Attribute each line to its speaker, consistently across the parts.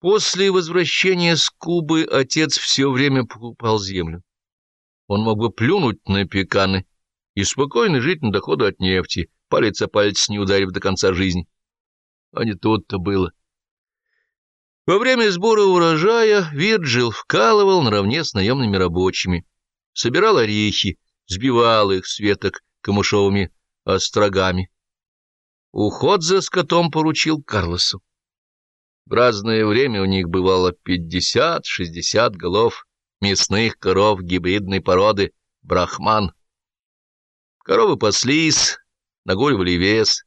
Speaker 1: После возвращения с Кубы отец все время покупал землю. Он мог бы плюнуть на пеканы и спокойно жить на доходы от нефти, палец о палец не ударив до конца жизни. А не тут-то было. Во время сбора урожая Вирджил вкалывал наравне с наемными рабочими, собирал орехи, сбивал их с веток камышовыми острогами. Уход за скотом поручил Карлосу. В разное время у них бывало пятьдесят-шестьдесят голов мясных коров гибридной породы брахман. Коровы паслись, нагуливали вес,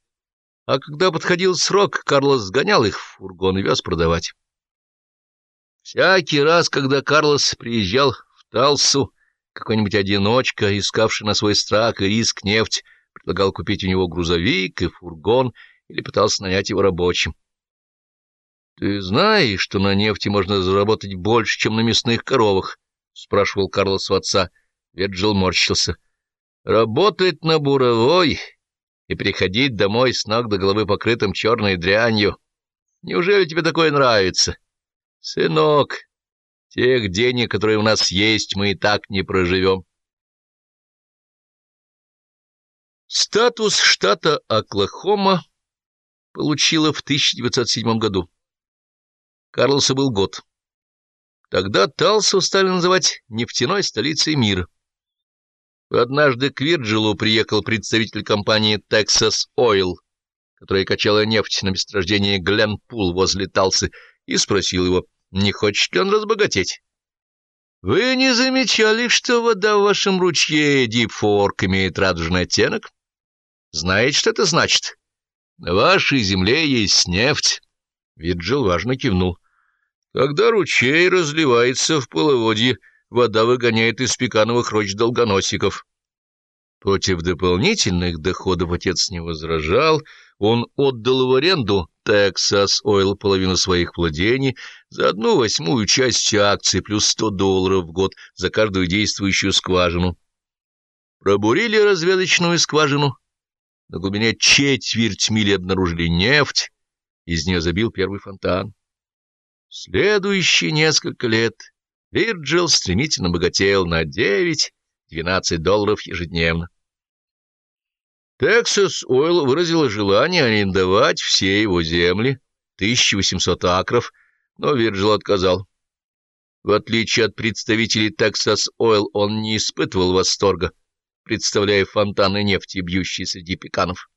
Speaker 1: а когда подходил срок, Карлос сгонял их в фургон и вез продавать. Всякий раз, когда Карлос приезжал в Талсу, какой-нибудь одиночка, искавший на свой страх и риск нефть, предлагал купить у него грузовик и фургон или пытался нанять его рабочим. — Ты знаешь, что на нефти можно заработать больше, чем на мясных коровах? — спрашивал Карлос у отца. Верджил морщился. — Работать на буровой и приходить домой с ног до головы покрытым черной дрянью. Неужели тебе такое нравится? — Сынок, тех денег, которые у нас есть, мы и так не проживем. Статус штата Оклахома получила в 1907 году. Карлосу был год. Тогда Талсу стали называть нефтяной столицей мира. Однажды к Вирджилу приехал представитель компании Texas Oil, которая качала нефть на месторождении Гленпул возле Талсы, и спросил его, не хочет ли он разбогатеть. «Вы не замечали, что вода в вашем ручье Дипфорк имеет радужный оттенок? Знаете, что это значит? На вашей земле есть нефть». Вирджил важно кивнул. Когда ручей разливается в половодье, вода выгоняет из пекановых рощ долгоносиков. Против дополнительных доходов отец не возражал, он отдал в аренду Texas Oil половину своих владений за одну восьмую часть акций плюс сто долларов в год за каждую действующую скважину. Пробурили разведочную скважину. На глубине четверть мили обнаружили нефть, из нее забил первый фонтан. Следующие несколько лет Вирджил стремительно богател на 9-12 долларов ежедневно. Texas Oil выразила желание арендовать все его земли, 1800 акров, но Вирджил отказал. В отличие от представителей Texas Oil, он не испытывал восторга, представляя фонтаны нефти, бьющие среди пеканов.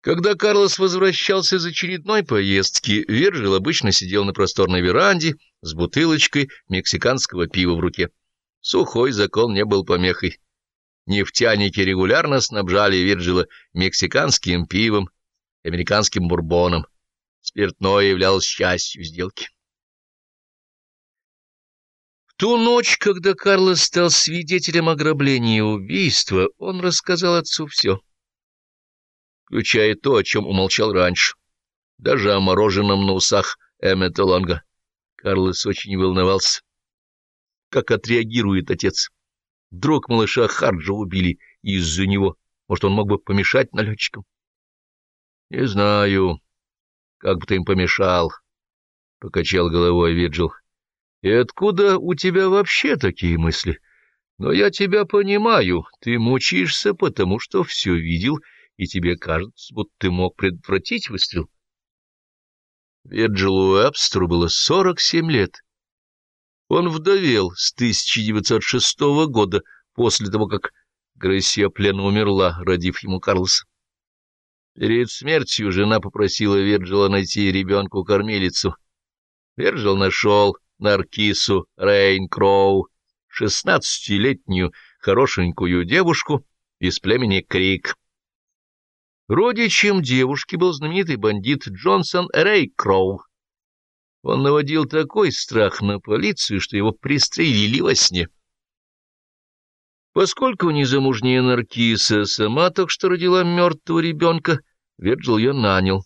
Speaker 1: Когда Карлос возвращался из очередной поездки, Вержил обычно сидел на просторной веранде с бутылочкой мексиканского пива в руке. Сухой закон не был помехой. Нефтяники регулярно снабжали Вирджила мексиканским пивом, американским бурбоном. Спиртное являлось частью сделки. В ту ночь, когда Карлос стал свидетелем ограбления и убийства, он рассказал отцу все включая то, о чем умолчал раньше, даже о мороженом на усах Эммета Лонга. Карлос очень волновался. Как отреагирует отец? Вдруг малыша Харджа убили из-за него. Может, он мог бы помешать налетчикам? — Не знаю, как бы ты им помешал, — покачал головой Виджил. — И откуда у тебя вообще такие мысли? Но я тебя понимаю, ты мучишься, потому что все видел и тебе кажется, будто ты мог предотвратить выстрел. Верджилу Уэбстеру было сорок семь лет. Он вдовел с 1906 года, после того, как Грессия Плена умерла, родив ему Карлоса. Перед смертью жена попросила Верджила найти ребенку-кормилицу. Верджил нашел Наркису Рейн Кроу, шестнадцатилетнюю хорошенькую девушку из племени Крик. Родичем девушки был знаменитый бандит Джонсон Рейкроу. Он наводил такой страх на полицию, что его пристрелили во сне. Поскольку незамужняя Наркиса сама только что родила мертвого ребенка, Верджил ее нанял.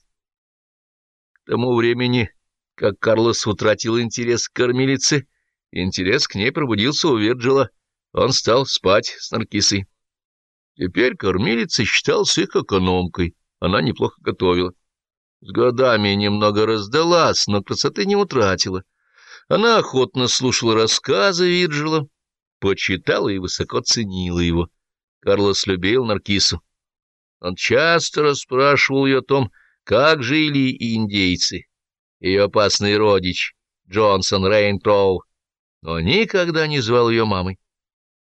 Speaker 1: К тому времени, как Карлос утратил интерес к кормилице, интерес к ней пробудился у Верджила. Он стал спать с Наркисой. Теперь кормилица считалась их экономкой, она неплохо готовила. С годами немного раздалась, но красоты не утратила. Она охотно слушала рассказы Вирджила, почитала и высоко ценила его. Карлос любил Наркису. Он часто расспрашивал ее о том, как жили индейцы, ее опасный родич Джонсон Рейнтроу, но никогда не звал ее мамой.